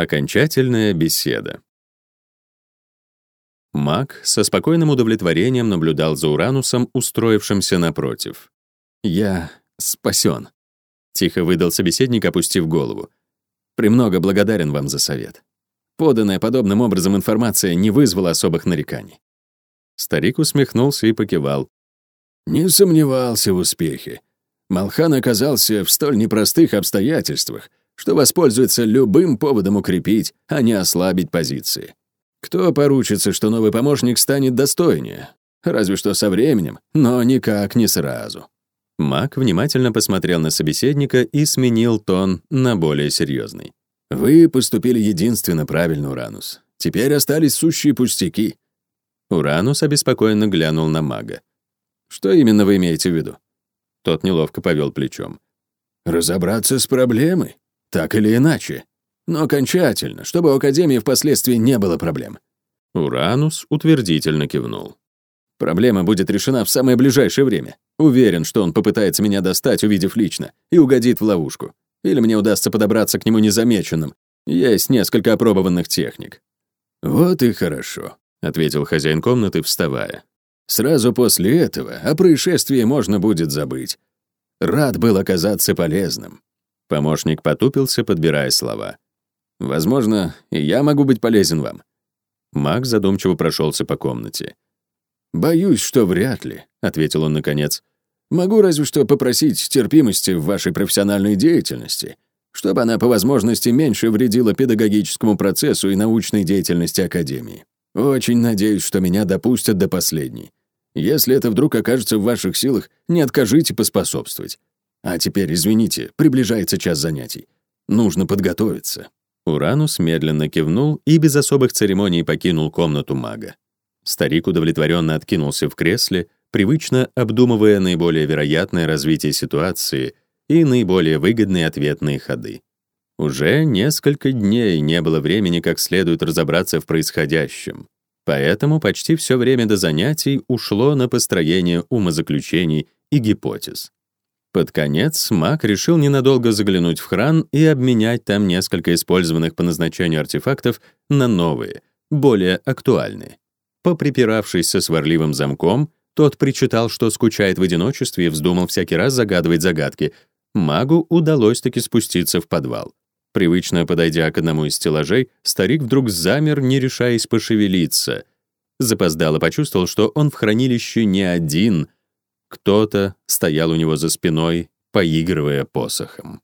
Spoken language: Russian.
Окончательная беседа. Мак со спокойным удовлетворением наблюдал за Уранусом, устроившимся напротив. «Я спасен», — тихо выдал собеседник, опустив голову. «Премного благодарен вам за совет. Поданная подобным образом информация не вызвала особых нареканий». Старик усмехнулся и покивал. «Не сомневался в успехе. Малхан оказался в столь непростых обстоятельствах, что воспользуется любым поводом укрепить, а не ослабить позиции. Кто поручится, что новый помощник станет достойнее? Разве что со временем, но никак не сразу. Мак внимательно посмотрел на собеседника и сменил тон на более серьезный. «Вы поступили единственно правильно, Уранус. Теперь остались сущие пустяки». Уранус обеспокоенно глянул на мага. «Что именно вы имеете в виду?» Тот неловко повел плечом. «Разобраться с проблемой. Так или иначе. Но окончательно, чтобы у Академии впоследствии не было проблем. Уранус утвердительно кивнул. Проблема будет решена в самое ближайшее время. Уверен, что он попытается меня достать, увидев лично, и угодит в ловушку. Или мне удастся подобраться к нему незамеченным. Есть несколько опробованных техник. «Вот и хорошо», — ответил хозяин комнаты, вставая. «Сразу после этого о происшествии можно будет забыть. Рад был оказаться полезным. Помощник потупился, подбирая слова. «Возможно, и я могу быть полезен вам». Маг задумчиво прошелся по комнате. «Боюсь, что вряд ли», — ответил он наконец. «Могу разве что попросить терпимости в вашей профессиональной деятельности, чтобы она по возможности меньше вредила педагогическому процессу и научной деятельности Академии. Очень надеюсь, что меня допустят до последней. Если это вдруг окажется в ваших силах, не откажите поспособствовать. А теперь, извините, приближается час занятий. Нужно подготовиться». Уранус медленно кивнул и без особых церемоний покинул комнату мага. Старик удовлетворенно откинулся в кресле, привычно обдумывая наиболее вероятное развитие ситуации и наиболее выгодные ответные ходы. Уже несколько дней не было времени как следует разобраться в происходящем, поэтому почти все время до занятий ушло на построение умозаключений и гипотез. Под конец Мак решил ненадолго заглянуть в хран и обменять там несколько использованных по назначению артефактов на новые, более актуальные. Поприпиравшись со сварливым замком, тот причитал, что скучает в одиночестве и вздумал всякий раз загадывать загадки. Магу удалось таки спуститься в подвал. Привычно подойдя к одному из стеллажей, старик вдруг замер, не решаясь пошевелиться. Запоздало почувствовал, что он в хранилище не один — кто-то стоял у него за спиной, поигрывая посохом.